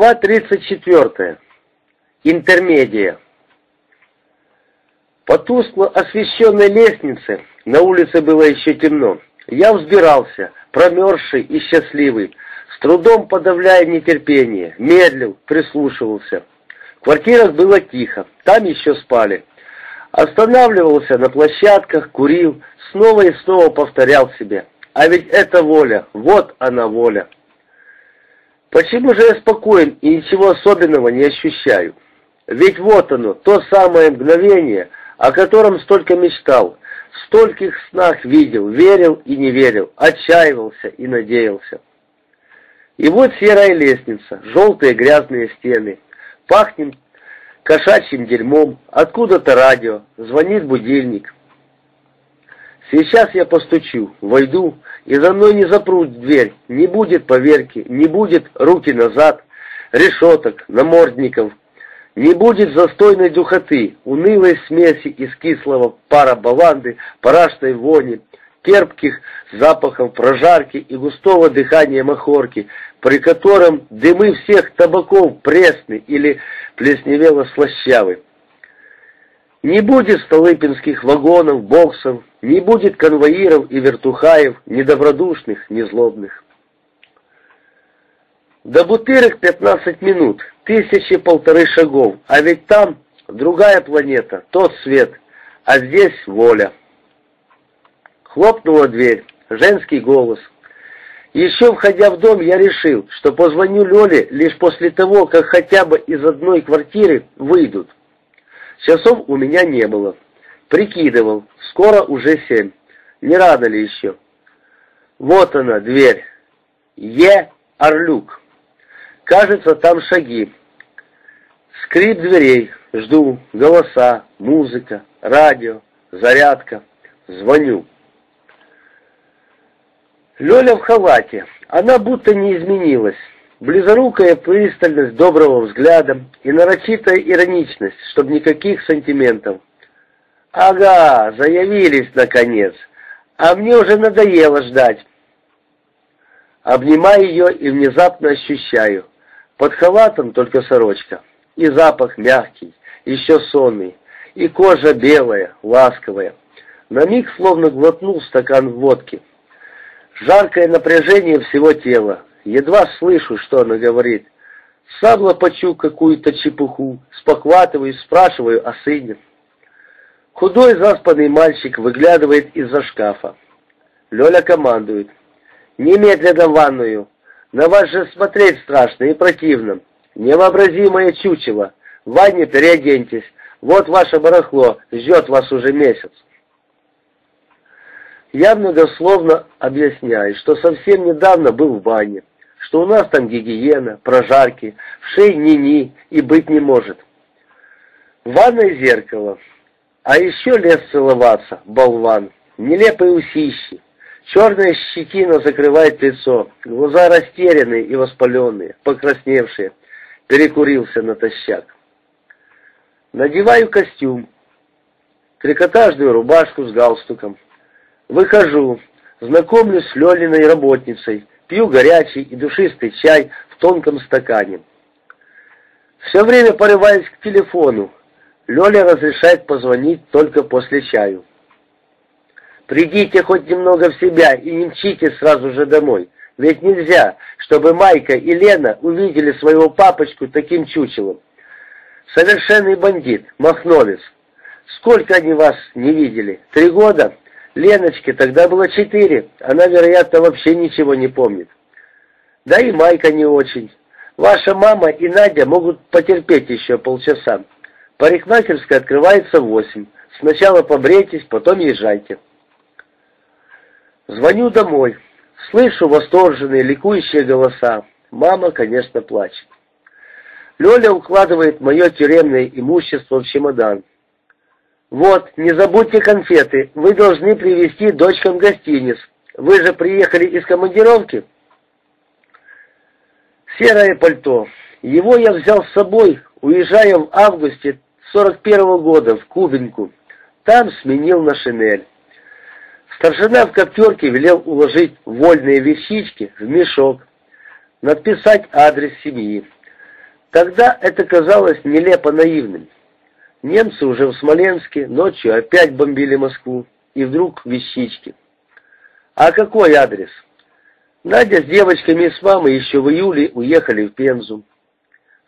Глава 34. Интермедия. По тускло освещенной лестнице, на улице было еще темно, я взбирался, промерзший и счастливый, с трудом подавляя нетерпение, медлил, прислушивался. В квартирах было тихо, там еще спали. Останавливался на площадках, курил, снова и снова повторял себе. А ведь это воля, вот она воля. Почему же я спокоен и ничего особенного не ощущаю? Ведь вот оно, то самое мгновение, о котором столько мечтал, в стольких снах видел, верил и не верил, отчаивался и надеялся. И вот серая лестница, желтые грязные стены, пахнет кошачьим дерьмом, откуда-то радио, звонит будильник. Сейчас я постучу, войду, и за мной не запрут дверь, не будет поверки, не будет руки назад, решеток, намордников, не будет застойной духоты, унылой смеси из кислого пара баланды, парашной вони, терпких запахов прожарки и густого дыхания махорки, при котором дымы всех табаков пресны или плесневело-слащавы. Не будет столыпинских вагонов, боксов, не будет конвоиров и вертухаев, ни добродушных, ни злобных. До Бутырок пятнадцать минут, тысячи полторы шагов, а ведь там другая планета, тот свет, а здесь воля. Хлопнула дверь, женский голос. Еще входя в дом, я решил, что позвоню Лёле лишь после того, как хотя бы из одной квартиры выйдут. Часов у меня не было. Прикидывал, скоро уже семь. Не рано ли еще? Вот она, дверь. Е. Орлюк. Кажется, там шаги. Скрип дверей. Жду. Голоса, музыка, радио, зарядка. Звоню. Лёля в халате. Она будто не изменилась. Близорукая пристальность доброго взгляда и нарочитая ироничность, чтобы никаких сантиментов. «Ага, заявились, наконец, а мне уже надоело ждать». Обнимаю ее и внезапно ощущаю. Под халатом только сорочка, и запах мягкий, еще сонный, и кожа белая, ласковая. На миг словно глотнул стакан водки. Жаркое напряжение всего тела, Едва слышу, что она говорит. Сам лопачу какую-то чепуху, спохватываю, спрашиваю о сыне. Худой заспанный мальчик выглядывает из-за шкафа. Лёля командует. «Немедленно в ванную. На вас же смотреть страшно и противно. Невообразимое чучело. В ванне переоденьтесь. Вот ваше барахло, ждет вас уже месяц». Я многословно объясняю, что совсем недавно был в бане что у нас там гигиена, прожарки, в шее ни-ни и быть не может. Ванное зеркало. А еще лез целоваться, болван. Нелепые усищи. Черная щетина закрывает лицо, глаза растерянные и воспаленные, покрасневшие. Перекурился натощак. Надеваю костюм, трикотажную рубашку с галстуком. Выхожу, знакомлюсь с Лёлиной работницей, Пью горячий и душистый чай в тонком стакане. Все время порываюсь к телефону. Лёля разрешает позвонить только после чаю. Придите хоть немного в себя и не мчите сразу же домой. Ведь нельзя, чтобы Майка и Лена увидели своего папочку таким чучелом. Совершенный бандит, Махновец. Сколько они вас не видели? Три года? Леночке тогда было четыре, она, вероятно, вообще ничего не помнит. Да и Майка не очень. Ваша мама и Надя могут потерпеть еще полчаса. Парикмахерская открывается в восемь. Сначала побрейтесь, потом езжайте. Звоню домой. Слышу восторженные, ликующие голоса. Мама, конечно, плачет. Лёля укладывает мое тюремное имущество в чемодан. «Вот, не забудьте конфеты. Вы должны привезти дочкам гостиниц. Вы же приехали из командировки?» Серое пальто. Его я взял с собой, уезжая в августе 41 -го года в Кубинку. Там сменил на шинель. Старшина в коптерке велел уложить вольные вещички в мешок, написать адрес семьи. Тогда это казалось нелепо наивным. Немцы уже в Смоленске ночью опять бомбили Москву, и вдруг вещички. А какой адрес? Надя с девочками и с мамой еще в июле уехали в Пензу.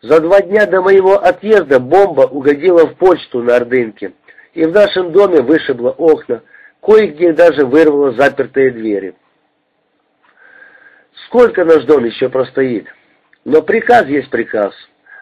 За два дня до моего отъезда бомба угодила в почту на Ордынке, и в нашем доме вышибла окна, кое-где даже вырвала запертые двери. Сколько наш дом еще простоит? Но приказ есть приказ.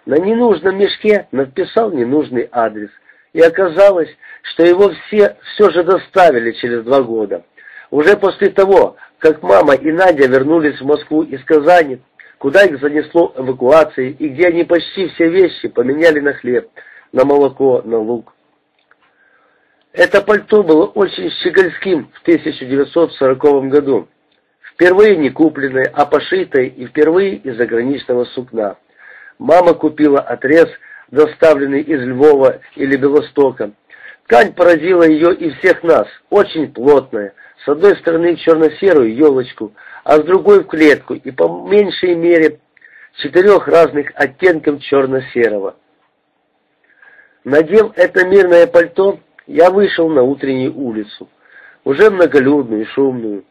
На ненужном мешке написал ненужный адрес. И оказалось, что его все все же доставили через два года. Уже после того, как мама и Надя вернулись в Москву из Казани, куда их занесло эвакуацией, и где они почти все вещи поменяли на хлеб, на молоко, на лук. Это пальто было очень щегольским в 1940 году. Впервые не купленное, а пошитое и впервые из заграничного сукна. Мама купила отрез, доставленный из Львова или Белостока. Ткань поразила ее и всех нас, очень плотная, с одной стороны в черно-серую елочку, а с другой в клетку, и по меньшей мере четырех разных оттенков черно-серого. Надев это мирное пальто, я вышел на утреннюю улицу, уже многолюдную, шумную.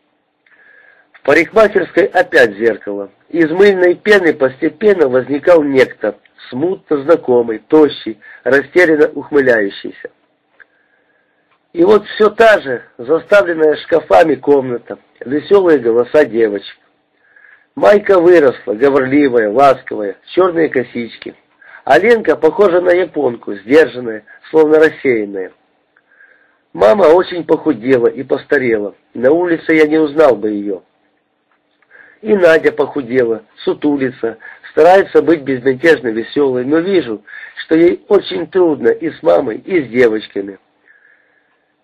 В парикмахерской опять зеркало. Из мыльной пены постепенно возникал некто, смутно знакомый, тощий, растерянно ухмыляющийся. И вот все та же, заставленная шкафами комната, веселые голоса девочек. Майка выросла, говорливая, ласковая, черные косички. А Ленка похожа на японку, сдержанная, словно рассеянная. Мама очень похудела и постарела. На улице я не узнал бы ее. И Надя похудела, сутулится, старается быть безмятежно веселой, но вижу, что ей очень трудно и с мамой, и с девочками.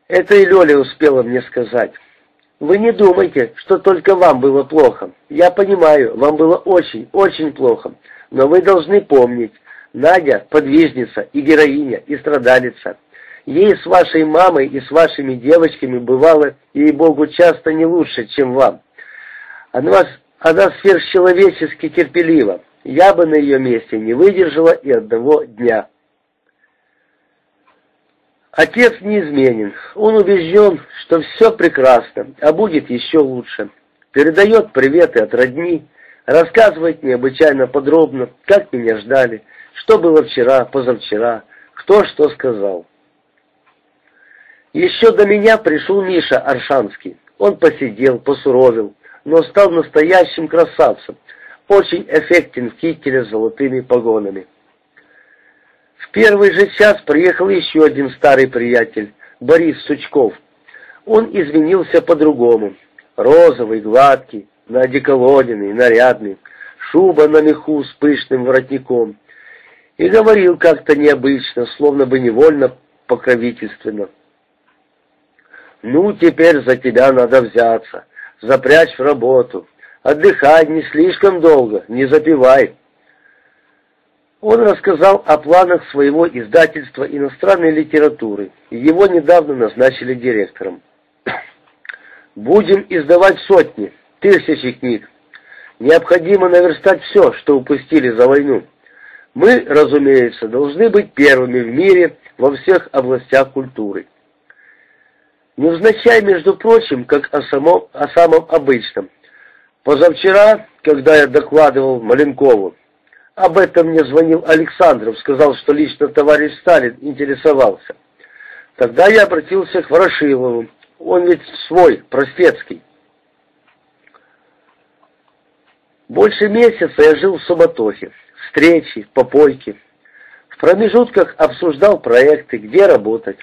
Это и Лёля успела мне сказать. Вы не думайте, что только вам было плохо. Я понимаю, вам было очень, очень плохо. Но вы должны помнить, Надя – подвижница и героиня, и страдалица. Ей с вашей мамой и с вашими девочками бывало, ей-богу, часто не лучше, чем вам. Она, она сверхчеловечески терпелива. Я бы на ее месте не выдержала и одного дня. Отец неизменен. Он убежден, что все прекрасно, а будет еще лучше. Передает приветы от родни, рассказывает необычайно подробно, как меня ждали, что было вчера, позавчера, кто что сказал. Еще до меня пришел Миша Аршанский. Он посидел, посуровил, но стал настоящим красавцем, очень эффектен в кителе с золотыми погонами. В первый же час приехал еще один старый приятель, Борис Сучков. Он извинился по-другому. Розовый, гладкий, на одеколоненный, нарядный, шуба на меху с пышным воротником. И говорил как-то необычно, словно бы невольно покровительственно. Ну, теперь за тебя надо взяться, запрячь в работу. Отдыхай не слишком долго, не запивай. Он рассказал о планах своего издательства иностранной литературы. Его недавно назначили директором. Будем издавать сотни, тысячи книг. Необходимо наверстать все, что упустили за войну. Мы, разумеется, должны быть первыми в мире во всех областях культуры. Невзначай, между прочим, как о самом, о самом обычном. Позавчера, когда я докладывал Маленкову, об этом мне звонил Александров, сказал, что лично товарищ Сталин интересовался. Тогда я обратился к Ворошилову. Он ведь свой, простецкий. Больше месяца я жил в суматохе, встречи, попойки. В промежутках обсуждал проекты, где работать.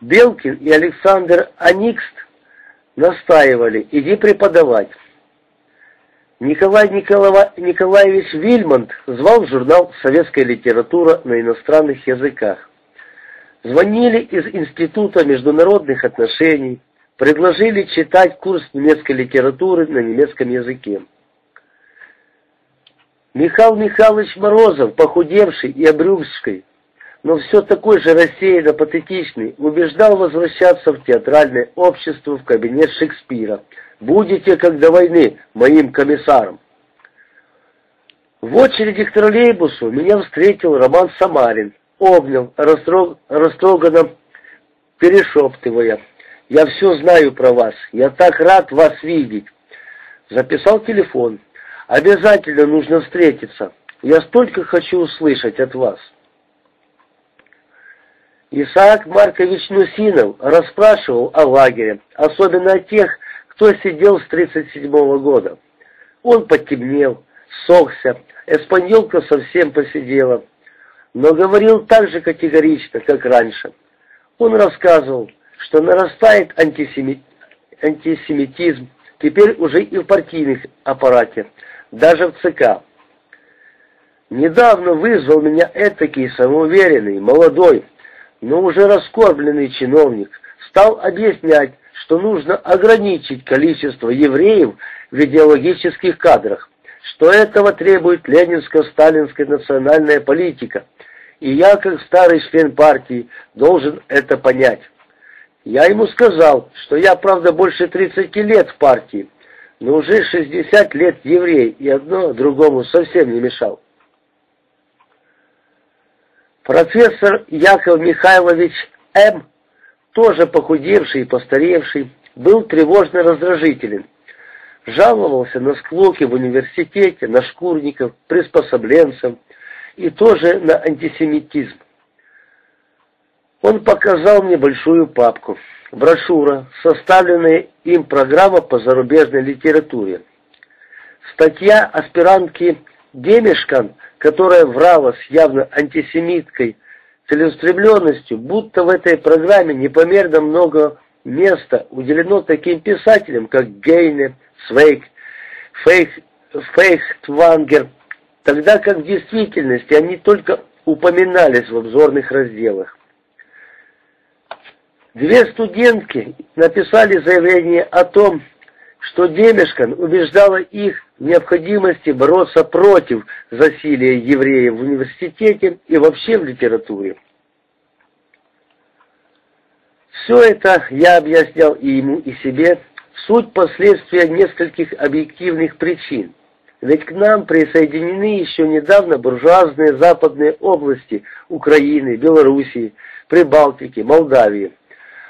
Белкин и Александр Аникст настаивали, иди преподавать. Николай Николаева, Николаевич Вильмонт звал в журнал «Советская литература на иностранных языках». Звонили из Института международных отношений, предложили читать курс немецкой литературы на немецком языке. Михаил Михайлович Морозов, похудевший и обрюзгший, но все такой же рассеянно патетичный, убеждал возвращаться в театральное общество в кабинет Шекспира. «Будете, как до войны, моим комиссаром». В очереди к троллейбусу меня встретил Роман Самарин, обнял, растрог... растроганно перешептывая. «Я все знаю про вас, я так рад вас видеть!» Записал телефон. «Обязательно нужно встретиться, я столько хочу услышать от вас!» Исаак Маркович Нусинов расспрашивал о лагере, особенно о тех, кто сидел с 37 -го года. Он потемнел, сохся, эспаньолка совсем посидела, но говорил так же категорично, как раньше. Он рассказывал, что нарастает антисемит... антисемитизм, теперь уже и в партийных аппарате, даже в ЦК. Недавно вызвал меня этакий самоуверенный, молодой, но уже раскорбленный чиновник, стал объяснять, что нужно ограничить количество евреев в идеологических кадрах, что этого требует ленинско-сталинская национальная политика, и я, как старый член партии, должен это понять. Я ему сказал, что я, правда, больше 30 лет в партии, но уже 60 лет еврей, и одно другому совсем не мешал. Профессор Яков Михайлович М., тоже похудевший и постаревший, был тревожно раздражителен. Жаловался на склоки в университете, на шкурников, приспособленцев и тоже на антисемитизм. Он показал мне большую папку, брошюра, составленная им программа по зарубежной литературе. Статья аспирантки Демешкан – которая врала с явно антисемиткой целеустремленностью, будто в этой программе непомерно много места уделено таким писателям, как Гейне, Свейк, Фейх, Фейхтвангер, тогда как в действительности они только упоминались в обзорных разделах. Две студентки написали заявление о том, что Демешкан убеждала их в необходимости бороться против засилия евреев в университете и вообще в литературе. Все это я объяснял и ему, и себе, суть последствия нескольких объективных причин. Ведь к нам присоединены еще недавно буржуазные западные области Украины, Белоруссии, Прибалтики, Молдавии.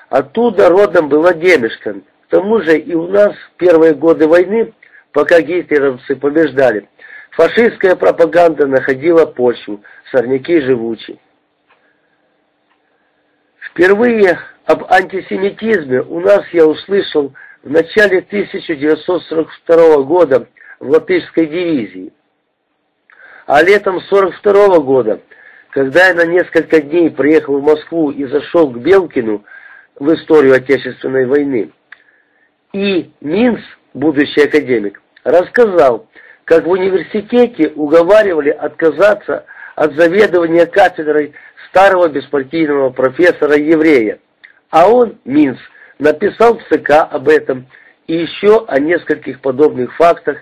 Оттуда родом была Демешкан, к тому же и у нас в первые годы войны, пока гитлеровцы побеждали, фашистская пропаганда находила почву, сорняки живучи. Впервые об антисемитизме у нас я услышал в начале 1942 года в Латышской дивизии. А летом 1942 года, когда я на несколько дней приехал в Москву и зашел к Белкину в историю Отечественной войны, и Минц, будущий академик, рассказал, как в университете уговаривали отказаться от заведования кафедрой старого беспартийного профессора-еврея. А он, Минц, написал в ЦК об этом и еще о нескольких подобных фактах,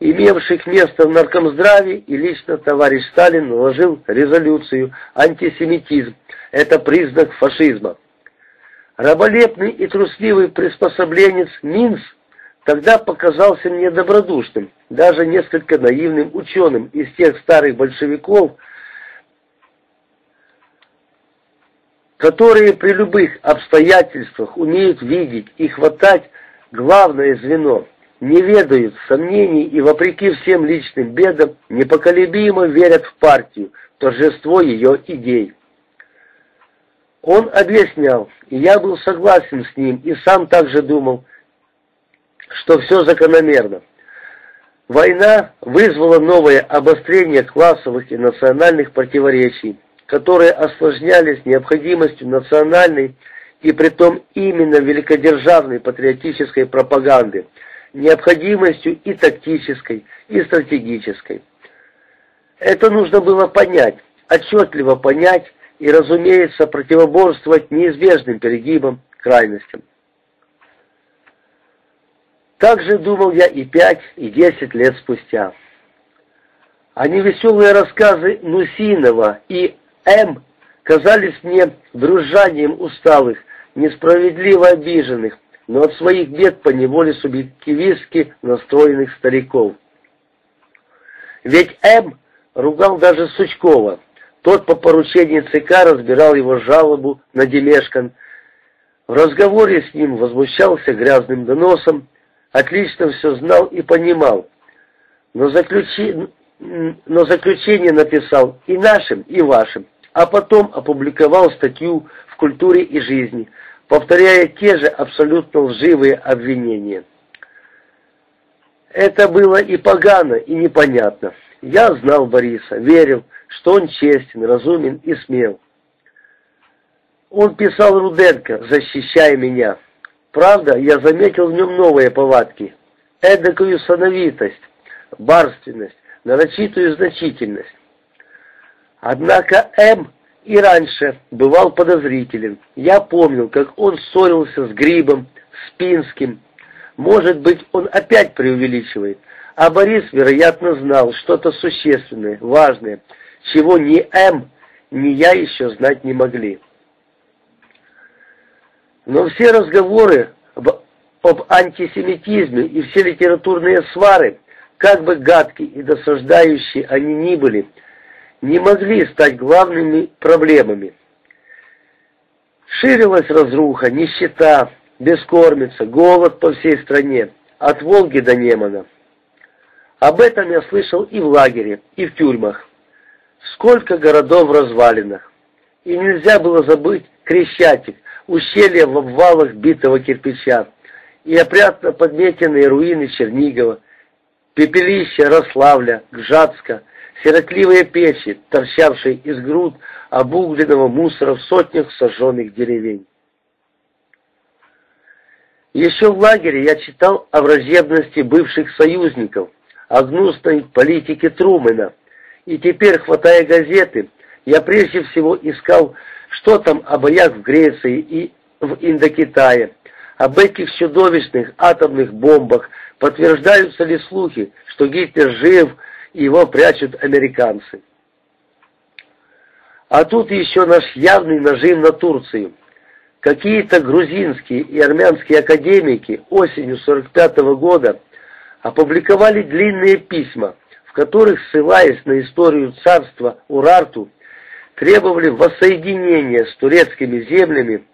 имевших место в наркомздраве, и лично товарищ Сталин наложил резолюцию «Антисемитизм – это признак фашизма». Раболепный и трусливый приспособленец Минс тогда показался мне добродушным, даже несколько наивным ученым из тех старых большевиков, которые при любых обстоятельствах умеют видеть и хватать главное звено, не ведают сомнений и, вопреки всем личным бедам, непоколебимо верят в партию, торжество ее идей. Он объяснял, и я был согласен с ним, и сам также думал, что все закономерно. Война вызвала новое обострение классовых и национальных противоречий, которые осложнялись необходимостью национальной и притом именно великодержавной патриотической пропаганды, необходимостью и тактической, и стратегической. Это нужно было понять, отчетливо понять, и, разумеется, противоборствовать неизбежным перегибам, крайностям. Так же думал я и пять, и десять лет спустя. А невеселые рассказы Нусинова и М. казались мне дружанием усталых, несправедливо обиженных, но от своих бед поневоле субъективистски настроенных стариков. Ведь М ругал даже Сучкова. Тот по поручению ЦК разбирал его жалобу на Демешкан. В разговоре с ним возмущался грязным доносом, отлично все знал и понимал, но, заключи... но заключение написал и нашим, и вашим, а потом опубликовал статью в «Культуре и жизни», повторяя те же абсолютно лживые обвинения. Это было и погано, и непонятно. Я знал Бориса, верил, что он честен, разумен и смел. Он писал Руденко, защищая меня. Правда, я заметил в нем новые повадки, эдакую сановитость, барственность, нарочитую значительность. Однако М и раньше бывал подозрителен. Я помнил, как он ссорился с Грибом, с Пинским. Может быть, он опять преувеличивает. А Борис, вероятно, знал что-то существенное, важное, чего ни М, ни я еще знать не могли. Но все разговоры об, об антисемитизме и все литературные свары, как бы гадкие и досаждающие они ни были, не могли стать главными проблемами. Ширилась разруха, нищета, бескормица, голод по всей стране, от Волги до Немана. Об этом я слышал и в лагере, и в тюрьмах. Сколько городов в развалинах. И нельзя было забыть Крещатик, ущелье в обвалах битого кирпича, и опрятно подметенные руины Чернигова, пепелища Рославля, Гжатска, сиротливые печи, торчавшие из груд обугленного мусора в сотнях сожженных деревень. Еще в лагере я читал о враждебности бывших союзников, о гнусной политике Трумэна, и теперь, хватая газеты, я прежде всего искал, что там о боях в Греции и в Индокитае, об этих чудовищных атомных бомбах, подтверждаются ли слухи, что Гитлер жив и его прячут американцы. А тут еще наш явный нажим на Турцию. Какие-то грузинские и армянские академики осенью 45 -го года опубликовали длинные письма, в которых, ссылаясь на историю царства Урарту, требовали воссоединения с турецкими землями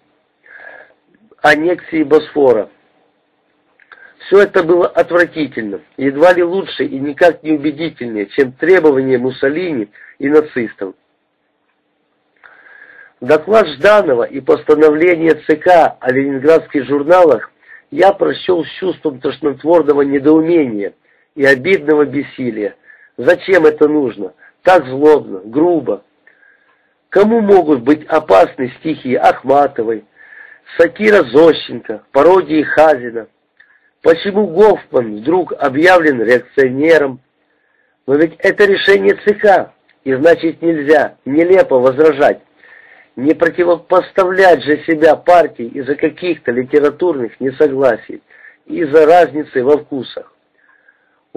аннексии Босфора. Все это было отвратительно, едва ли лучше и никак не убедительнее, чем требования Муссолини и нацистов. Доклад Жданова и постановление ЦК о ленинградских журналах я прочел с чувством тошнотворного недоумения и обидного бессилия. Зачем это нужно? Так злобно, грубо. Кому могут быть опасны стихи Ахматовой, сатира Зощенко, пародии Хазина? Почему Гофман вдруг объявлен реакционером? Но ведь это решение ЦК, и значит нельзя нелепо возражать. Не противопоставлять же себя партии из-за каких-то литературных несогласий, из-за разницы во вкусах.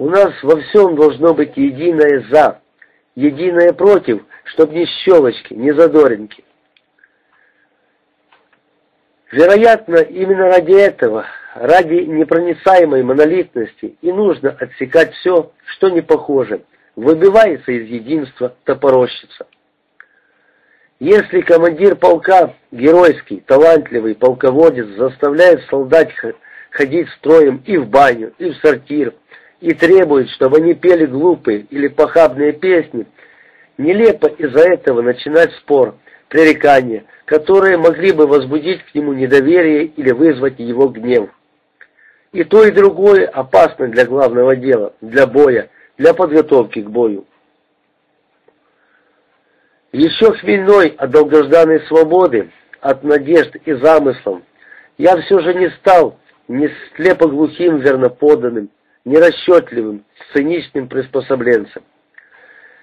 У нас во всем должно быть единое «за», единое «против», чтоб ни щелочки, ни задоринки. Вероятно, именно ради этого, ради непроницаемой монолитности и нужно отсекать все, что не похоже, выбивается из единства топорощица. Если командир полка, геройский, талантливый полководец, заставляет солдат ходить строем и в баню, и в сортир, и требует, чтобы они пели глупые или похабные песни, нелепо из-за этого начинать спор – пререкания, которые могли бы возбудить к нему недоверие или вызвать его гнев. И то, и другое опасно для главного дела, для боя, для подготовки к бою. Еще хмельной от долгожданной свободы, от надежд и замыслов, я все же не стал ни слепоглухим верноподанным, ни расчетливым, циничным приспособленцем.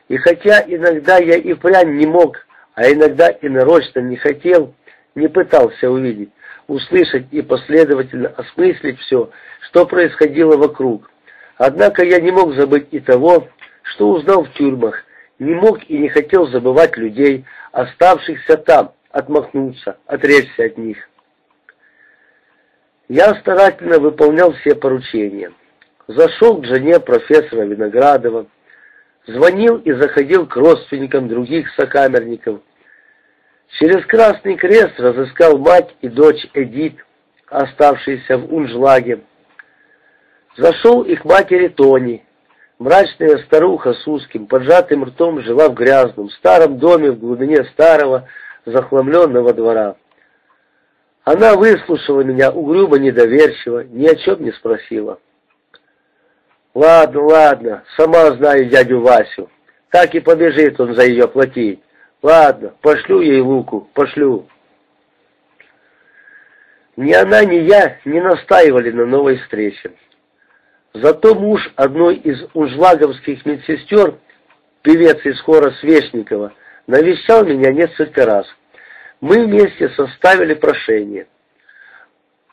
И хотя иногда я и прям не мог а иногда и нарочно не хотел, не пытался увидеть, услышать и последовательно осмыслить все, что происходило вокруг. Однако я не мог забыть и того, что узнал в тюрьмах, не мог и не хотел забывать людей, оставшихся там, отмахнуться, отречься от них. Я старательно выполнял все поручения. Зашел к жене профессора Виноградова, звонил и заходил к родственникам других сокамерников. Через Красный Крест разыскал мать и дочь Эдит, оставшиеся в Унжлаге. Зашел их матери Тони. Мрачная старуха с узким, поджатым ртом жила в грязном, старом доме в глубине старого, захламленного двора. Она выслушала меня угрюмо недоверчиво, ни о чем не спросила. Ладно, ладно, сама знаю дядю Васю. Так и побежит он за ее платить. Ладно, пошлю ей луку, пошлю. Ни она, ни я не настаивали на новой встрече. Зато муж одной из ужлаговских медсестер, певец из хора Свешникова, навещал меня несколько раз. Мы вместе составили прошение.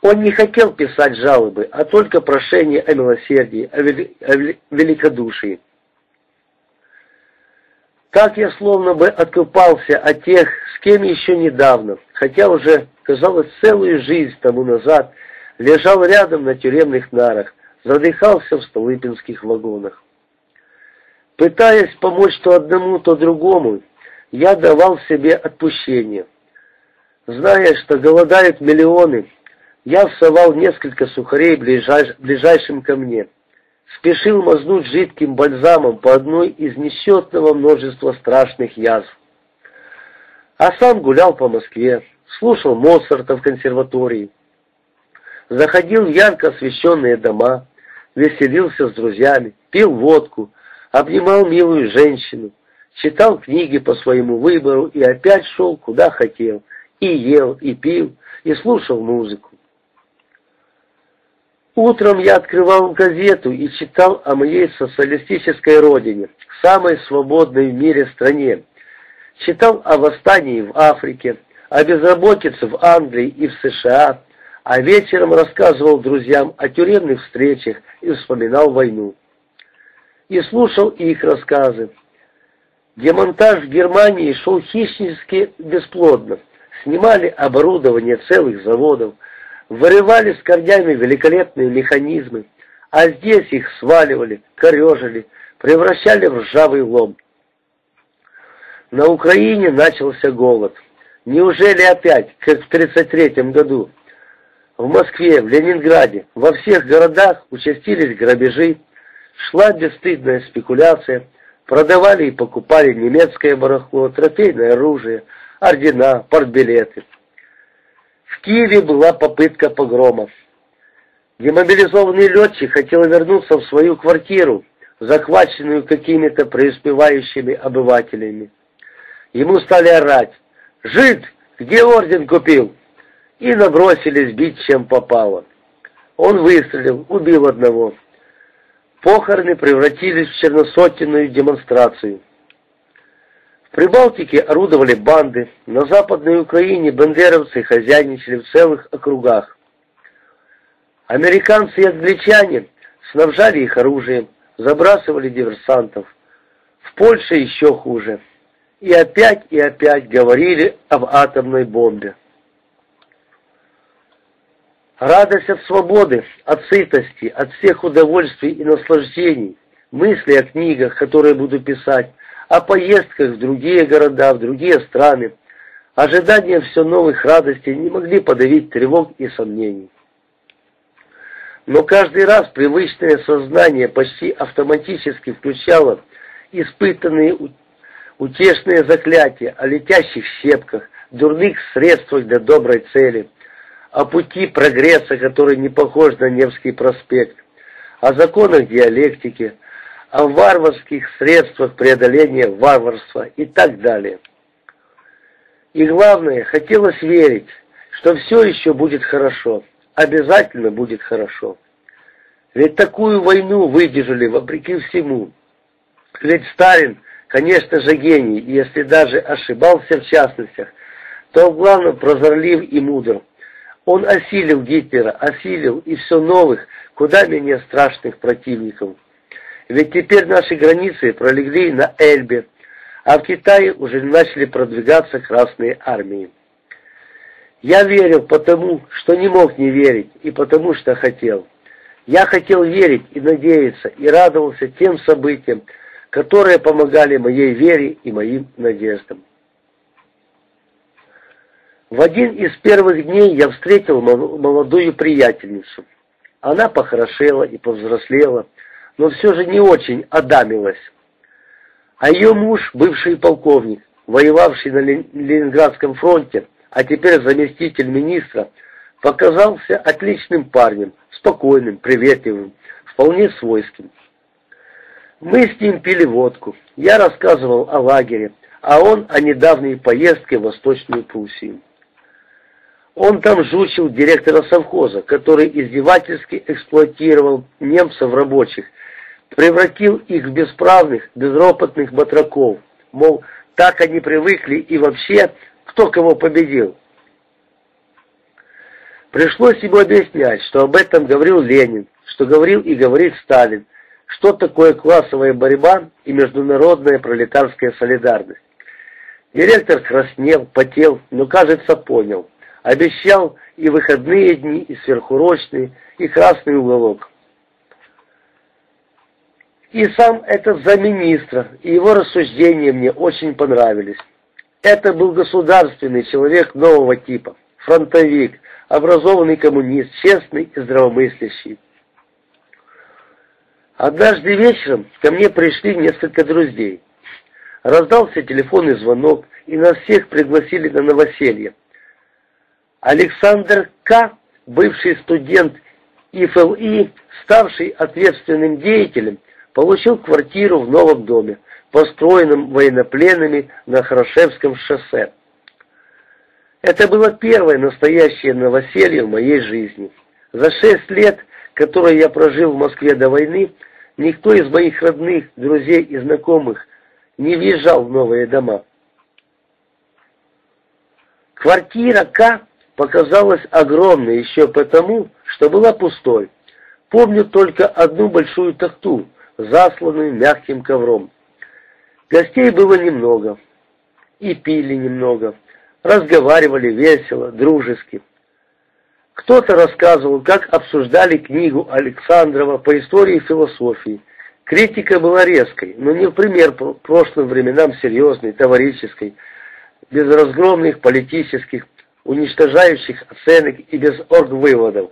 Он не хотел писать жалобы, а только прошение о милосердии, о, вели, о великодушии. Так я словно бы откупался от тех, с кем еще недавно, хотя уже, казалось, целую жизнь тому назад, лежал рядом на тюремных нарах, задыхался в столыпинских вагонах. Пытаясь помочь то одному, то другому, я давал себе отпущение. Зная, что голодают миллионы, я всовал несколько сухарей ближайш... ближайшим ко мне. Спешил мазнуть жидким бальзамом по одной из несчетного множества страшных язв. А сам гулял по Москве, слушал Моцарта в консерватории, заходил в ярко освещенные дома, веселился с друзьями, пил водку, обнимал милую женщину, читал книги по своему выбору и опять шел куда хотел – и ел, и пил, и слушал музыку. Утром я открывал газету и читал о моей социалистической родине, самой свободной в мире стране. Читал о восстании в Африке, о безработице в Англии и в США, а вечером рассказывал друзьям о тюремных встречах и вспоминал войну. И слушал их рассказы. Демонтаж в Германии шел хищнически бесплодно снимали оборудование целых заводов, вырывали с корнями великолепные механизмы, а здесь их сваливали, корежили, превращали в ржавый лом. На Украине начался голод. Неужели опять, как в 1933 году? В Москве, в Ленинграде, во всех городах участились грабежи, шла бесстыдная спекуляция, продавали и покупали немецкое барахло, трофейное оружие – ордена, портбилеты. В Киеве была попытка погрома. Демобилизованный летчик хотел вернуться в свою квартиру, захваченную какими-то преуспевающими обывателями. Ему стали орать «Жид, где орден купил?» и набросились бить, чем попало. Он выстрелил, убил одного. Похороны превратились в черносотенную демонстрацию. Прибалтике орудовали банды, на Западной Украине бандеровцы хозяйничали в целых округах. Американцы и англичане снабжали их оружием, забрасывали диверсантов. В Польше еще хуже. И опять и опять говорили об атомной бомбе. Радость от свободы, от сытости, от всех удовольствий и наслаждений, мысли о книгах, которые буду писать, о поездках в другие города, в другие страны. Ожидания все новых радостей не могли подавить тревог и сомнений. Но каждый раз привычное сознание почти автоматически включало испытанные утешные заклятия о летящих щепках, дурных средствах для доброй цели, о пути прогресса, который не похож на Невский проспект, о законах диалектики, о варварских средствах преодоления варварства и так далее. И главное, хотелось верить, что все еще будет хорошо, обязательно будет хорошо. Ведь такую войну выдержали вопреки всему. Ведь Сталин, конечно же, гений, если даже ошибался в частностях, то главное прозорлив и мудр. Он осилил Гитлера, осилил и все новых, куда менее страшных противников. Ведь теперь наши границы пролегли на Эльбе, а в Китае уже начали продвигаться красные армии. Я верил потому, что не мог не верить, и потому что хотел. Я хотел верить и надеяться, и радовался тем событиям, которые помогали моей вере и моим надеждам. В один из первых дней я встретил молодую приятельницу. Она похорошела и повзрослела, но все же не очень одамилась. А ее муж, бывший полковник, воевавший на Ленинградском фронте, а теперь заместитель министра, показался отличным парнем, спокойным, приветливым, вполне свойским. Мы с ним пили водку. Я рассказывал о лагере, а он о недавней поездке в Восточную Пруссию. Он там жучил директора совхоза, который издевательски эксплуатировал немцев рабочих, превратил их в бесправных, безропотных батраков. Мол, так они привыкли и вообще, кто кого победил. Пришлось ему объяснять, что об этом говорил Ленин, что говорил и говорит Сталин, что такое классовая борьба и международная пролетарская солидарность. Директор краснел, потел, но, кажется, понял. Обещал и выходные дни, и сверхурочные, и красный уголок. И сам этот замминистра, и его рассуждения мне очень понравились. Это был государственный человек нового типа, фронтовик, образованный коммунист, честный и здравомыслящий. Однажды вечером ко мне пришли несколько друзей. Раздался телефонный звонок, и нас всех пригласили на новоселье. Александр К., бывший студент ИФЛИ, ставший ответственным деятелем, получил квартиру в новом доме, построенном военнопленными на Хорошевском шоссе. Это было первое настоящее новоселье в моей жизни. За шесть лет которые я прожил в Москве до войны, никто из моих родных, друзей и знакомых не въезжал в новые дома. Квартира К показалась огромной еще потому, что была пустой. Помню только одну большую тахту, засланную мягким ковром. Гостей было немного, и пили немного, разговаривали весело, дружески. Кто-то рассказывал, как обсуждали книгу Александрова по истории и философии. Критика была резкой, но не в пример прошлым временам серьезной, товарищеской, без разгромных политических, уничтожающих оценок и без оргвыводов.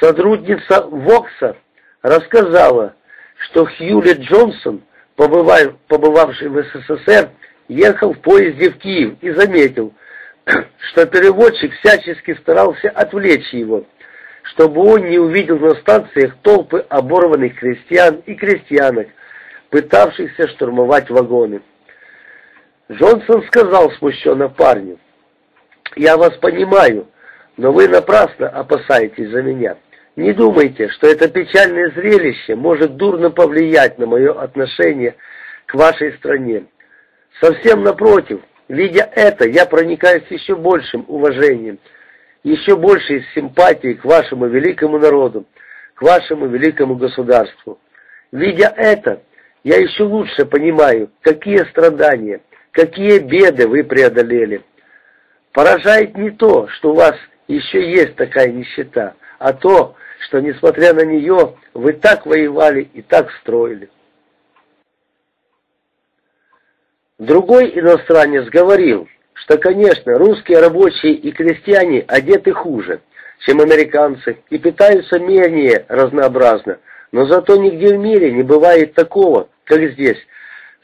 Сотрудница Вокса рассказала, что Хьюлет Джонсон, побывавший в СССР, ехал в поезде в Киев и заметил, что переводчик всячески старался отвлечь его, чтобы он не увидел на станциях толпы оборванных крестьян и крестьянок, пытавшихся штурмовать вагоны. Джонсон сказал смущенно парню, «Я вас понимаю, но вы напрасно опасаетесь за меня. Не думайте, что это печальное зрелище может дурно повлиять на мое отношение к вашей стране. Совсем напротив, Видя это, я проникаюсь еще большим уважением, еще большей симпатией к вашему великому народу, к вашему великому государству. Видя это, я еще лучше понимаю, какие страдания, какие беды вы преодолели. Поражает не то, что у вас еще есть такая нищета, а то, что, несмотря на нее, вы так воевали и так строили. Другой иностранец говорил, что, конечно, русские рабочие и крестьяне одеты хуже, чем американцы, и питаются менее разнообразно, но зато нигде в мире не бывает такого, как здесь,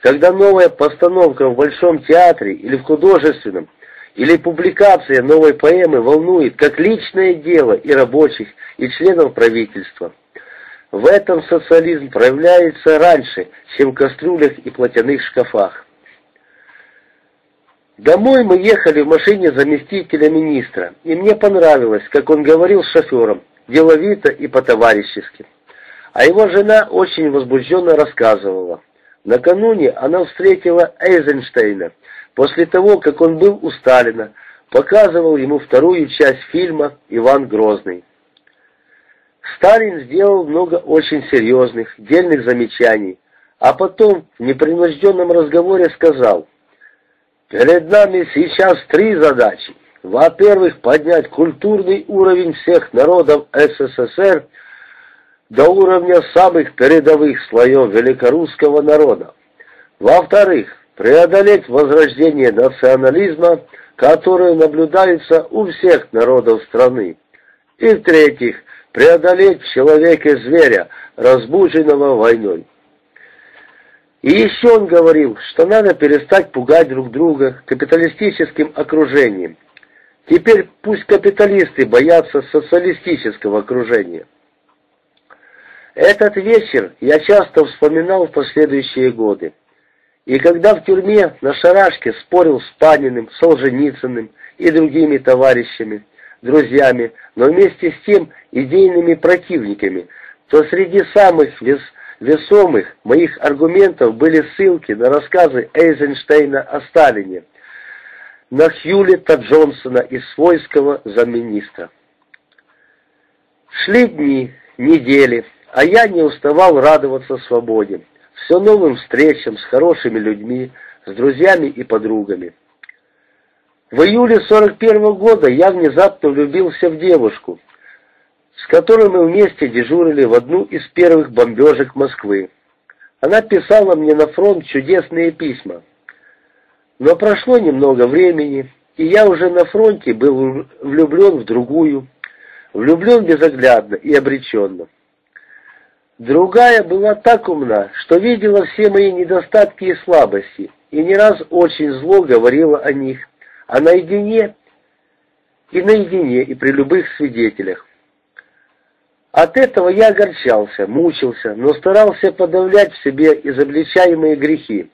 когда новая постановка в Большом театре или в художественном, или публикация новой поэмы волнует как личное дело и рабочих, и членов правительства. В этом социализм проявляется раньше, чем в кастрюлях и платяных шкафах. Домой мы ехали в машине заместителя министра, и мне понравилось, как он говорил с шофером, деловито и по-товарищески. А его жена очень возбужденно рассказывала. Накануне она встретила Эйзенштейна, после того, как он был у Сталина, показывал ему вторую часть фильма «Иван Грозный». Сталин сделал много очень серьезных, дельных замечаний, а потом в непринужденном разговоре сказал – Перед нами сейчас три задачи. Во-первых, поднять культурный уровень всех народов СССР. до уровня самых передовых слоев великорусского народа. Во-вторых, преодолеть возрождение национализма, которое наблюдается у всех народов страны. И в-третьих, преодолеть в человеке зверя, разбуженного войной. И еще он говорил, что надо перестать пугать друг друга капиталистическим окружением. Теперь пусть капиталисты боятся социалистического окружения. Этот вечер я часто вспоминал в последующие годы. И когда в тюрьме на шарашке спорил с Паниным, Солженицыным и другими товарищами, друзьями, но вместе с тем идейными противниками, то среди самых вес, весомых моих аргументов были ссылки на рассказы Эйзенштейна о Сталине, на Хьюлета Джонсона из свойского замминистра. Шли дни, недели, а я не уставал радоваться свободе все новым встречам с хорошими людьми, с друзьями и подругами. В июле 41 -го года я внезапно влюбился в девушку, с которой мы вместе дежурили в одну из первых бомбежек Москвы. Она писала мне на фронт чудесные письма. Но прошло немного времени, и я уже на фронте был влюблен в другую, влюблен безоглядно и обреченно. Другая была так умна, что видела все мои недостатки и слабости, и не раз очень зло говорила о них, а наедине и наедине, и при любых свидетелях. От этого я огорчался, мучился, но старался подавлять в себе изобличаемые грехи.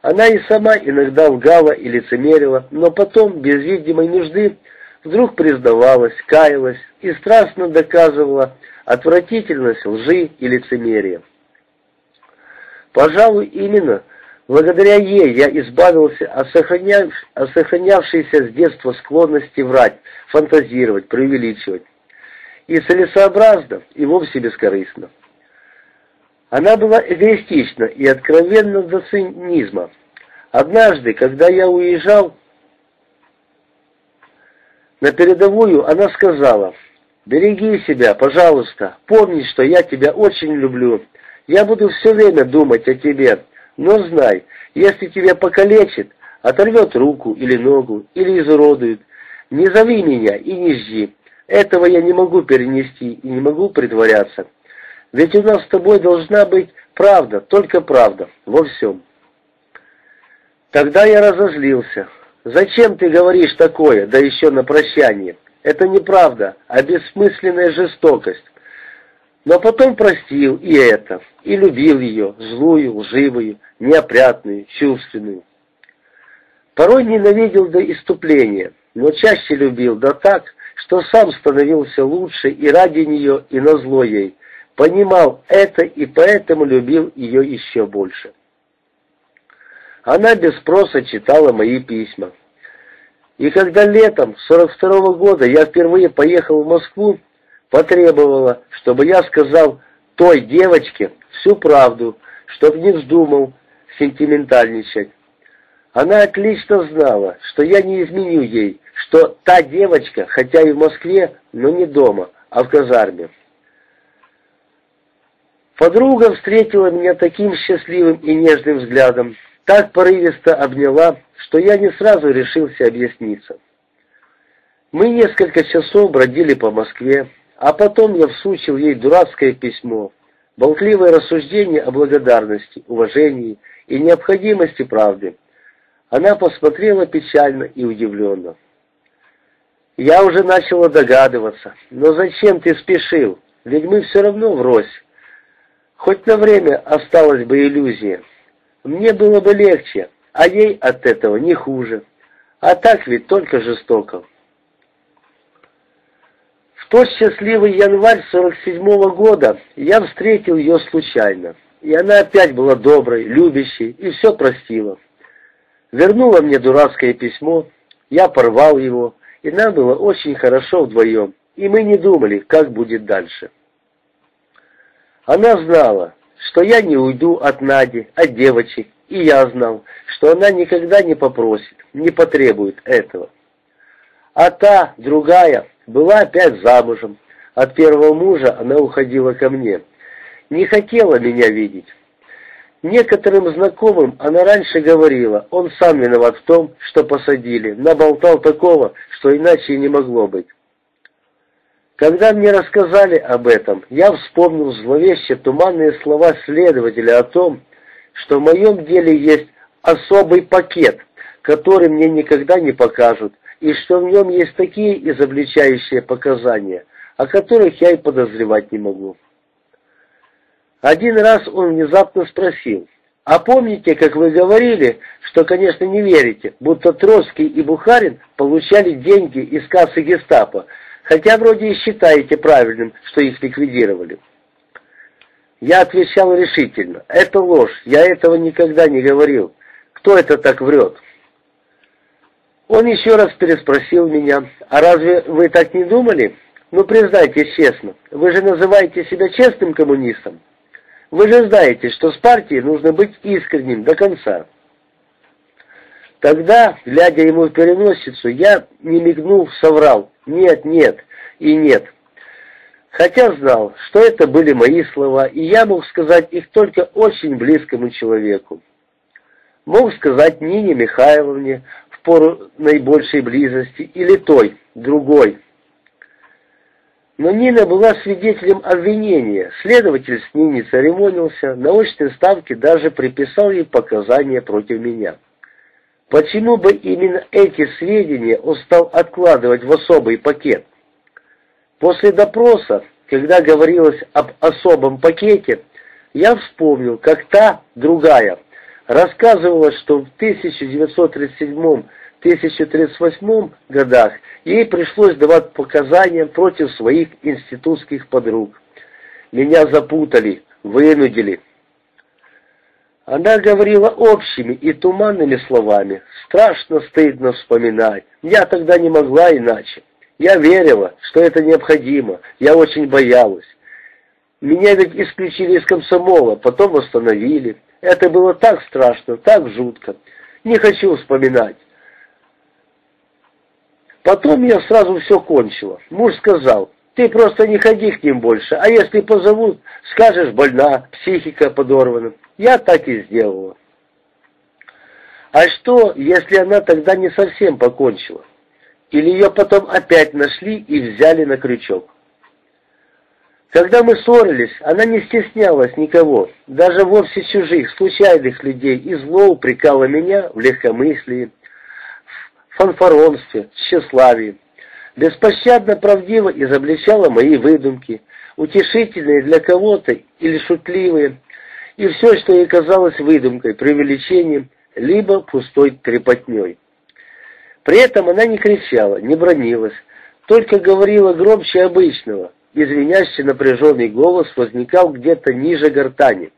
Она и сама иногда лгала и лицемерила, но потом, без видимой нужды, вдруг признавалась, каялась и страстно доказывала, отвратительность лжи и лицемерия. Пожалуй, именно благодаря ей я избавился от, сохраняв... от сохранявшейся с детства склонности врать, фантазировать, преувеличивать. И целесообразно, и вовсе бескорыстно. Она была эгоистична и откровенно до цинизма. Однажды, когда я уезжал на передовую, она сказала – Береги себя, пожалуйста. Помни, что я тебя очень люблю. Я буду все время думать о тебе. Но знай, если тебя покалечит, оторвет руку или ногу, или изуродует, не зови меня и не жди. Этого я не могу перенести и не могу притворяться. Ведь у нас с тобой должна быть правда, только правда, во всем. Тогда я разозлился. Зачем ты говоришь такое, да еще на прощание? Это неправда, а бессмысленная жестокость. Но потом простил и это, и любил ее, злую, лживую, неопрятную, чувственную. Порой ненавидел до иступления, но чаще любил да так, что сам становился лучше и ради нее, и на зло ей. Понимал это и поэтому любил ее еще больше. Она без спроса читала мои письма. И когда летом 42 -го года я впервые поехал в Москву, потребовала, чтобы я сказал той девочке всю правду, чтоб не вздумал сентиментальничать. Она отлично знала, что я не изменю ей, что та девочка, хотя и в Москве, но не дома, а в казарме. Подруга встретила меня таким счастливым и нежным взглядом, так порывисто обняла, что я не сразу решился объясниться. Мы несколько часов бродили по Москве, а потом я всучил ей дурацкое письмо, болтливое рассуждение о благодарности, уважении и необходимости правды. Она посмотрела печально и удивленно. Я уже начала догадываться, но зачем ты спешил? Ведь мы все равно врозь. Хоть на время осталась бы иллюзия. Мне было бы легче, а ей от этого не хуже. А так ведь только жестоко. В тот счастливый январь 47-го года я встретил ее случайно. И она опять была доброй, любящей и все простила. Вернула мне дурацкое письмо, я порвал его, и нам было очень хорошо вдвоем, и мы не думали, как будет дальше. Она знала, что я не уйду от Нади, от девочек, и я знал, что она никогда не попросит, не потребует этого. А та, другая, была опять замужем. От первого мужа она уходила ко мне, не хотела меня видеть. Некоторым знакомым она раньше говорила, он сам виноват в том, что посадили, наболтал такого, что иначе и не могло быть. Когда мне рассказали об этом, я вспомнил зловеще туманные слова следователя о том, что в моем деле есть особый пакет, который мне никогда не покажут, и что в нем есть такие изобличающие показания, о которых я и подозревать не могу. Один раз он внезапно спросил, «А помните, как вы говорили, что, конечно, не верите, будто Троцкий и Бухарин получали деньги из кассы гестапо, хотя вроде и считаете правильным, что их ликвидировали?» Я отвечал решительно, «Это ложь, я этого никогда не говорил. Кто это так врет?» Он еще раз переспросил меня, «А разве вы так не думали? Ну, признайтесь честно, вы же называете себя честным коммунистом?» Вы же знаете, что с партией нужно быть искренним до конца. Тогда, глядя ему в переносицу, я, не мигнув, соврал «нет, нет» и «нет». Хотя знал, что это были мои слова, и я мог сказать их только очень близкому человеку. Мог сказать Нине Михайловне в пору наибольшей близости или той, другой, но Нина была свидетелем обвинения, следователь с ней не церемонился, на очной ставке даже приписал ей показания против меня. Почему бы именно эти сведения он стал откладывать в особый пакет? После допроса, когда говорилось об особом пакете, я вспомнил, как та, другая, рассказывала, что в 1937 1038 годах ей пришлось давать показания против своих институтских подруг. Меня запутали, вынудили. Она говорила общими и туманными словами. Страшно стыдно вспоминать. Я тогда не могла иначе. Я верила, что это необходимо. Я очень боялась. Меня ведь исключили из комсомола, потом восстановили. Это было так страшно, так жутко. Не хочу вспоминать. Потом я сразу все кончила. Муж сказал, ты просто не ходи к ним больше, а если позовут, скажешь, больна, психика подорвана. Я так и сделала. А что, если она тогда не совсем покончила? Или ее потом опять нашли и взяли на крючок? Когда мы ссорились, она не стеснялась никого, даже вовсе чужих, случайных людей, и зло упрекала меня в легкомыслии, фанфаронстве, тщеславии. Беспощадно правдиво изобличала мои выдумки, утешительные для кого-то или шутливые, и все, что ей казалось выдумкой, преувеличением, либо пустой трепотней. При этом она не кричала, не бронилась, только говорила громче обычного, извиняющий напряженный голос возникал где-то ниже гортани.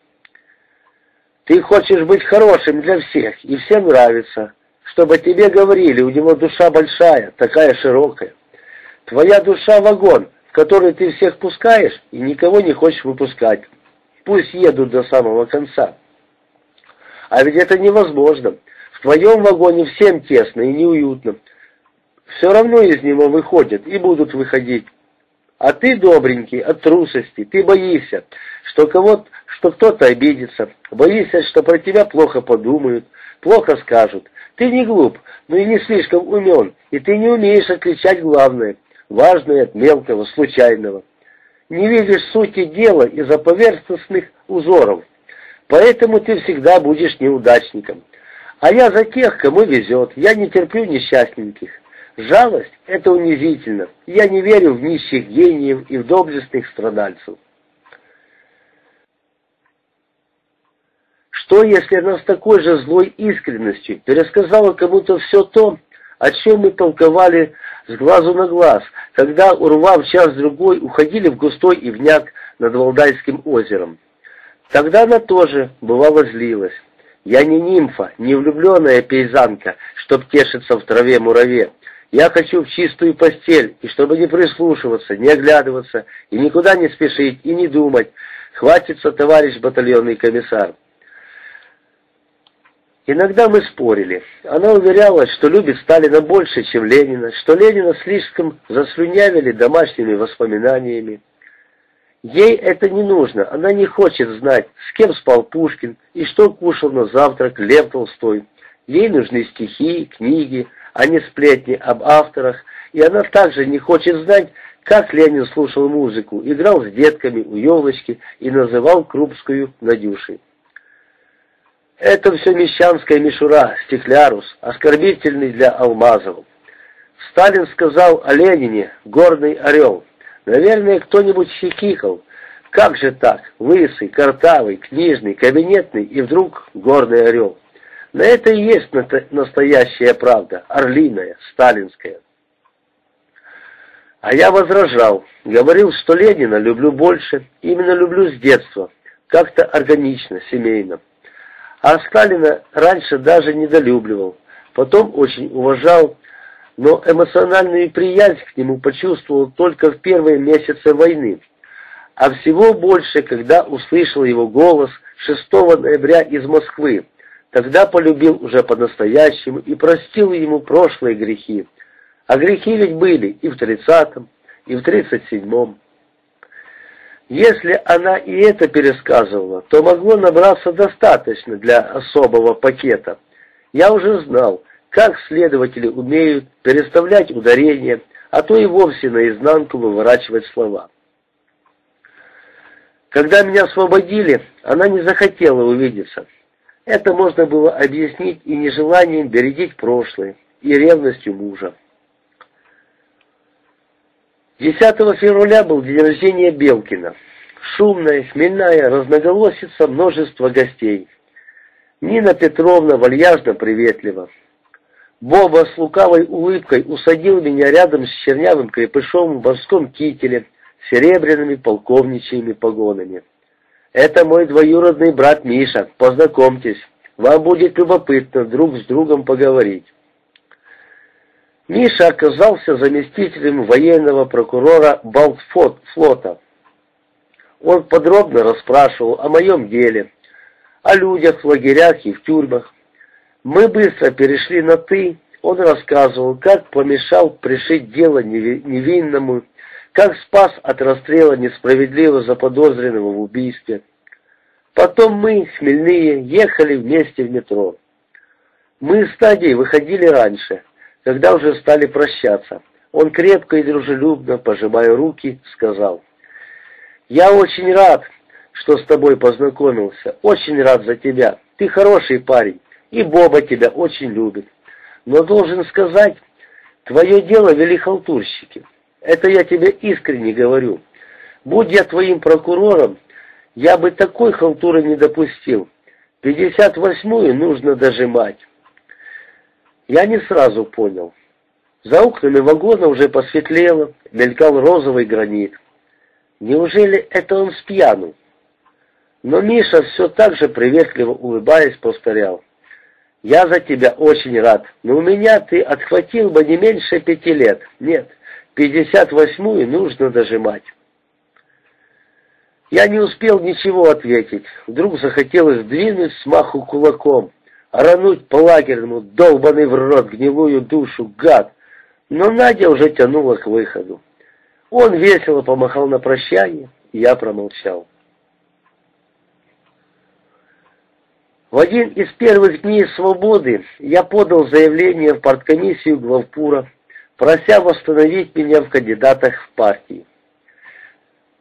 «Ты хочешь быть хорошим для всех, и всем нравится, чтобы тебе говорили, у него душа большая, такая широкая. Твоя душа вагон, в который ты всех пускаешь и никого не хочешь выпускать. Пусть едут до самого конца. А ведь это невозможно. В твоем вагоне всем тесно и неуютно. Все равно из него выходят и будут выходить. А ты, добренький, от трусости, ты боишься, что кого что кто-то обидится, боишься, что про тебя плохо подумают, плохо скажут, ты не глуп, но и не слишком умен, и ты не умеешь отличать главное, важное от мелкого, случайного. Не видишь сути дела из-за поверхностных узоров, поэтому ты всегда будешь неудачником. А я за тех, кому везет, я не терплю несчастненьких. Жалость — это унизительно, я не верю в нищих гениев и в доблестных страдальцев. Что, если она с такой же злой искренностью пересказала кому-то все то, о чем мы толковали с глазу на глаз, когда, урвав час-другой, уходили в густой ивняк над Валдайским озером? Тогда она тоже, бывало, злилась. Я не нимфа, не влюбленная пейзанка, чтоб тешиться в траве мураве. Я хочу в чистую постель, и чтобы не прислушиваться, не оглядываться, и никуда не спешить, и не думать. Хватится, товарищ батальонный комиссар. Иногда мы спорили. Она уверяла, что любит Сталина больше, чем Ленина, что Ленина слишком заслюнявили домашними воспоминаниями. Ей это не нужно, она не хочет знать, с кем спал Пушкин и что кушал на завтрак Лев Толстой. Ей нужны стихи, книги, а не сплетни об авторах, и она также не хочет знать, как Ленин слушал музыку, играл с детками у елочки и называл Крупскую Надюшей. Это все мещанская мишура, стеклярус, оскорбительный для алмазов. Сталин сказал о Ленине «горный орел». Наверное, кто-нибудь хихикал. Как же так? Лысый, картавый, книжный, кабинетный и вдруг горный орел. На это и есть настоящая правда, орлиная, сталинская. А я возражал, говорил, что Ленина люблю больше, именно люблю с детства, как-то органично, семейно. А Сталина раньше даже недолюбливал, потом очень уважал, но эмоциональную приязнь к нему почувствовал только в первые месяцы войны, а всего больше, когда услышал его голос 6 ноября из Москвы, тогда полюбил уже по-настоящему и простил ему прошлые грехи. А грехи ведь были и в тридцатом, и в тридцать седьмом. Если она и это пересказывала, то могло набраться достаточно для особого пакета. Я уже знал, как следователи умеют переставлять ударения, а то и вовсе наизнанку выворачивать слова. Когда меня освободили, она не захотела увидеться. Это можно было объяснить и нежеланием бередить прошлое, и ревностью мужа. 10 февраля был день рождения Белкина. Шумная, хмельная, разноголосица, множество гостей. Нина Петровна вальяжно приветлива. Боба с лукавой улыбкой усадил меня рядом с чернявым крепышом в морском кителе с серебряными полковничьими погонами. «Это мой двоюродный брат Миша, познакомьтесь, вам будет любопытно друг с другом поговорить». Миша оказался заместителем военного прокурора Балтфлота. Он подробно расспрашивал о моем деле, о людях в лагерях и в тюрьмах. Мы быстро перешли на «ты», он рассказывал, как помешал пришить дело невинному, как спас от расстрела несправедливо заподозренного в убийстве. Потом мы, хмельные, ехали вместе в метро. Мы с Надей выходили раньше – когда уже стали прощаться, он крепко и дружелюбно, пожимая руки, сказал, «Я очень рад, что с тобой познакомился, очень рад за тебя. Ты хороший парень, и Боба тебя очень любит. Но должен сказать, твое дело вели халтурщики. Это я тебе искренне говорю. Будь я твоим прокурором, я бы такой халтуры не допустил. Пятьдесят восьмую нужно дожимать. Я не сразу понял. За окнами вагона уже посветлело, мелькал розовый гранит. Неужели это он спьяну? Но Миша все так же приветливо улыбаясь повторял. «Я за тебя очень рад, но у меня ты отхватил бы не меньше пяти лет. Нет, пятьдесят восьмую нужно дожимать». Я не успел ничего ответить. Вдруг захотелось двинуть смаху кулаком орануть по-лагерному, долбанный в рот гнилую душу, гад. Но Надя уже тянула к выходу. Он весело помахал на прощание, и я промолчал. В один из первых дней свободы я подал заявление в парткомиссию главпура, прося восстановить меня в кандидатах в партии.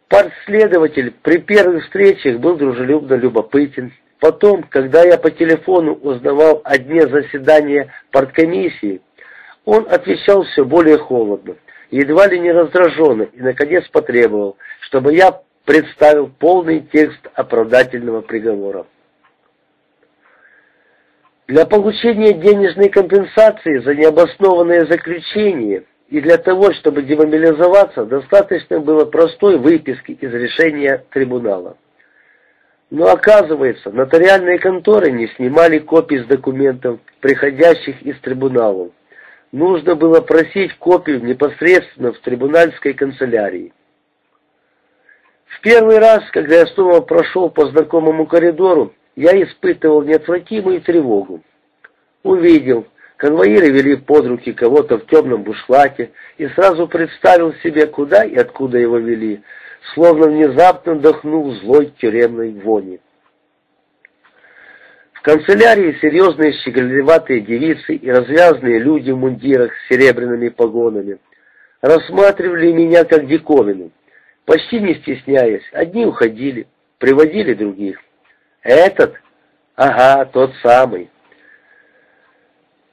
Партследователь при первых встречах был дружелюбно любопытен, Потом, когда я по телефону узнавал о дне заседания парткомиссии, он отвечал все более холодно, едва ли не раздраженно, и, наконец, потребовал, чтобы я представил полный текст оправдательного приговора. Для получения денежной компенсации за необоснованное заключение и для того, чтобы демобилизоваться, достаточно было простой выписки из решения трибунала. Но оказывается, нотариальные конторы не снимали копий с документов, приходящих из трибуналов. Нужно было просить копию непосредственно в трибунальской канцелярии. В первый раз, когда я снова прошел по знакомому коридору, я испытывал неотвратимую тревогу. Увидел, конвоиры вели под руки кого-то в темном бушлате и сразу представил себе, куда и откуда его вели. Словно внезапно вдохнул злой тюремной вони. В канцелярии серьезные щеголеватые девицы и развязные люди в мундирах с серебряными погонами рассматривали меня как диковину, почти не стесняясь. Одни уходили, приводили других. Этот? Ага, тот самый.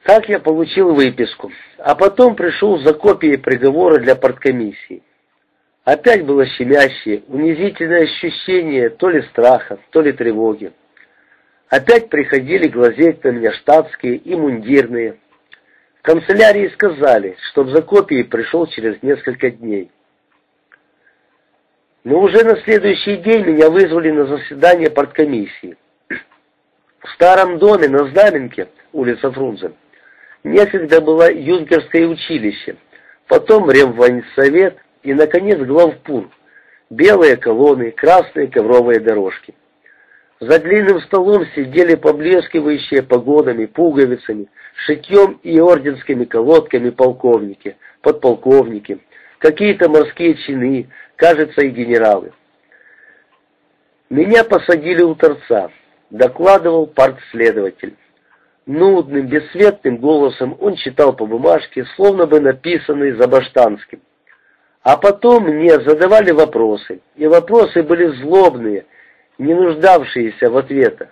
Так я получил выписку, а потом пришел за копией приговора для парткомиссии. Опять было щемящее, унизительное ощущение то ли страха, то ли тревоги. Опять приходили глазеть на меня штатские и мундирные. В канцелярии сказали, чтоб за копией пришел через несколько дней. Но уже на следующий день меня вызвали на заседание парткомиссии. В старом доме на Знаменке, улица Фрунзе, Некогда было юнкерское училище, потом ремвоенсовет и, наконец, главпур. Белые колонны, красные ковровые дорожки. За длинным столом сидели поблескивающие погонами, пуговицами, шитьем и орденскими колодками полковники, подполковники, какие-то морские чины, кажется, и генералы. Меня посадили у торца, докладывал партследователь. Нудным, бесцветным голосом он читал по бумажке, словно бы написанный Забаштанским. А потом мне задавали вопросы, и вопросы были злобные, не нуждавшиеся в ответах.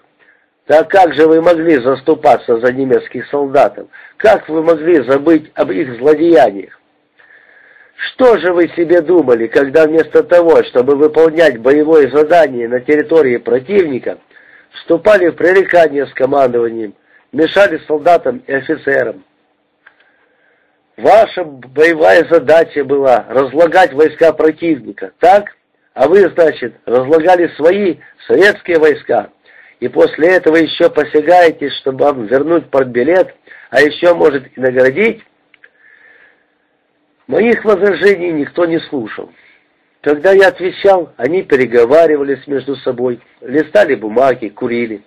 Так как же вы могли заступаться за немецких солдатов? Как вы могли забыть об их злодеяниях? Что же вы себе думали, когда вместо того, чтобы выполнять боевое задание на территории противника, вступали в пререкание с командованием, мешали солдатам и офицерам. Ваша боевая задача была разлагать войска противника, так? А вы, значит, разлагали свои советские войска. И после этого еще посягаете, чтобы вам вернуть портбилет, а еще, может, и наградить? Моих возражений никто не слушал. Когда я отвечал, они переговаривались между собой, листали бумаги, курили.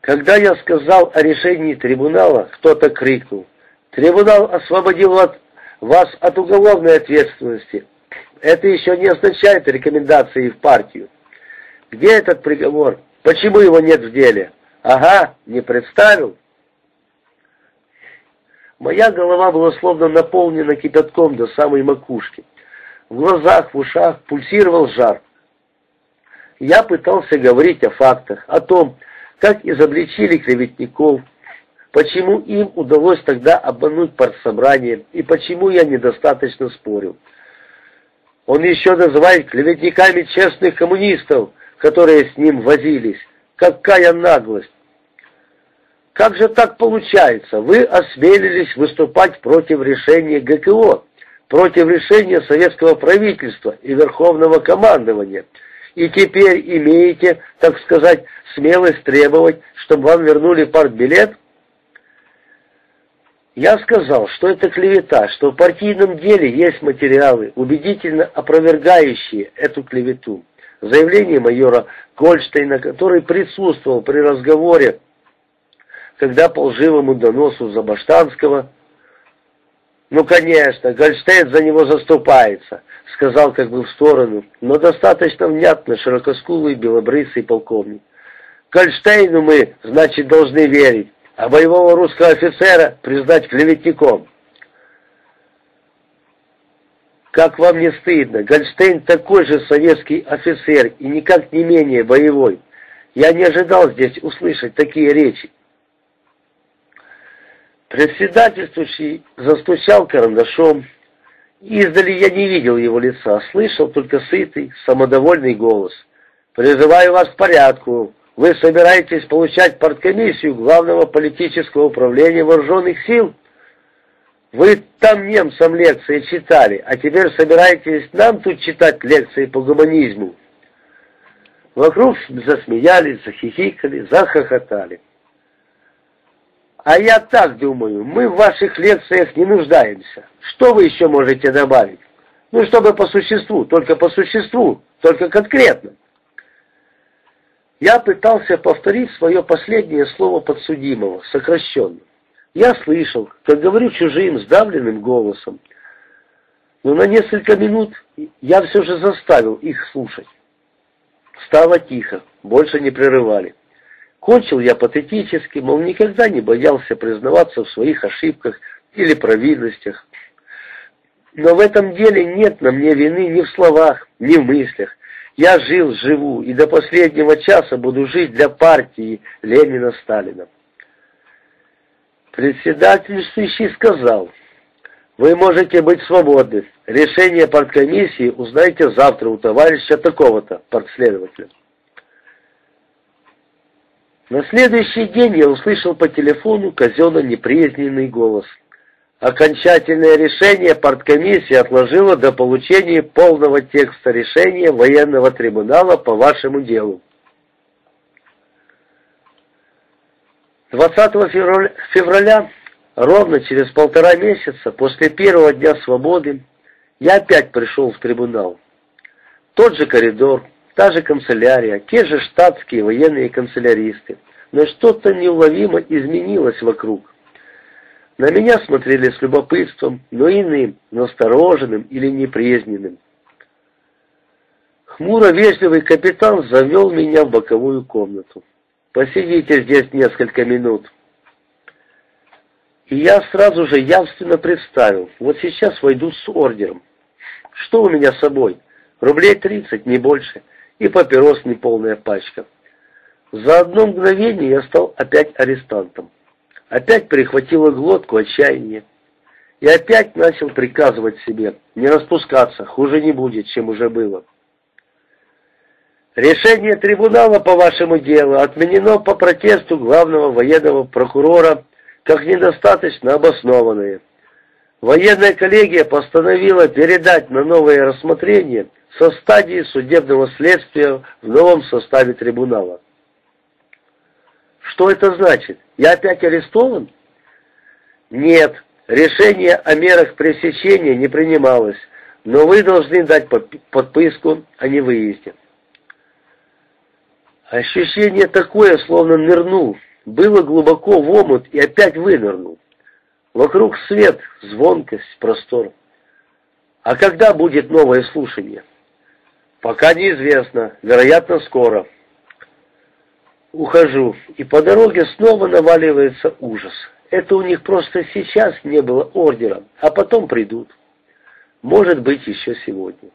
Когда я сказал о решении трибунала, кто-то крикнул. Трибунал освободил вас от уголовной ответственности. Это еще не означает рекомендации в партию. Где этот приговор? Почему его нет в деле? Ага, не представил. Моя голова была словно наполнена кипятком до самой макушки. В глазах, в ушах пульсировал жар. Я пытался говорить о фактах, о том, как изобличили клеветников, почему им удалось тогда обмануть партсобрание и почему я недостаточно спорил. Он еще называет клеветниками честных коммунистов, которые с ним возились. Какая наглость! Как же так получается? Вы осмелились выступать против решения ГКО, против решения советского правительства и верховного командования – и теперь имеете, так сказать, смелость требовать, чтобы вам вернули партбилет? Я сказал, что это клевета, что в партийном деле есть материалы, убедительно опровергающие эту клевету. Заявление майора Гольштейна, который присутствовал при разговоре, когда по лживому доносу Забаштанского «Ну, конечно, Гольштейн за него заступается», — сказал как бы в сторону, но достаточно внятно широкоскулый белобрысый полковник. «Гольштейну мы, значит, должны верить, а боевого русского офицера признать клеветником». Как вам не стыдно? Гольштейн такой же советский офицер и никак не менее боевой. Я не ожидал здесь услышать такие речи. Председательствующий застучал карандашом. Издали я не видел его лица, слышал только сытый, самодовольный голос. «Призываю вас к порядку. Вы собираетесь получать парткомиссию Главного политического управления вооруженных сил? Вы там немцам лекции читали, а теперь собираетесь нам тут читать лекции по гуманизму?» Вокруг засмеялись, захихикали, захохотали. А я так думаю, мы в ваших лекциях не нуждаемся. Что вы еще можете добавить? Ну, чтобы по существу, только по существу, только конкретно. Я пытался повторить свое последнее слово подсудимого, сокращенно. Я слышал, как говорю чужим, сдавленным голосом. Но на несколько минут я все же заставил их слушать. Стало тихо, больше не прерывали. Кончил я патетически, мол, никогда не боялся признаваться в своих ошибках или провинностях. Но в этом деле нет на мне вины ни в словах, ни в мыслях. Я жил, живу и до последнего часа буду жить для партии Ленина-Сталина. Председательствующий сказал, вы можете быть свободны. Решение парткомиссии узнаете завтра у товарища такого-то, партследователя. На следующий день я услышал по телефону казенно-неприязненный голос. Окончательное решение парткомиссии отложило до получения полного текста решения военного трибунала по вашему делу. 20 февраля, февраля, ровно через полтора месяца после первого дня свободы, я опять пришел в трибунал. Тот же коридор, та же канцелярия, те же штатские военные канцеляристы, но что-то неуловимо изменилось вокруг. На меня смотрели с любопытством, но иным, настороженным или непризненным. Хмуро-вежливый капитан завел меня в боковую комнату. Посидите здесь несколько минут. И я сразу же явственно представил, вот сейчас войду с ордером. Что у меня с собой? Рублей тридцать, не больше, и папирос неполная пачка. За одно мгновение я стал опять арестантом. Опять перехватило глотку отчаяние. И опять начал приказывать себе не распускаться, хуже не будет, чем уже было. Решение трибунала по вашему делу отменено по протесту главного военного прокурора как недостаточно обоснованное. Военная коллегия постановила передать на новое рассмотрение со стадии судебного следствия в новом составе трибунала. Что это значит? Я опять арестован? Нет, решение о мерах пресечения не принималось, но вы должны дать подписку о невыезде. Ощущение такое, словно нырнул. Было глубоко в омут и опять вынырнул. Вокруг свет, звонкость, простор. А когда будет новое слушание? Пока неизвестно, вероятно, скоро. Ухожу, и по дороге снова наваливается ужас. Это у них просто сейчас не было ордера, а потом придут. Может быть, еще сегодня.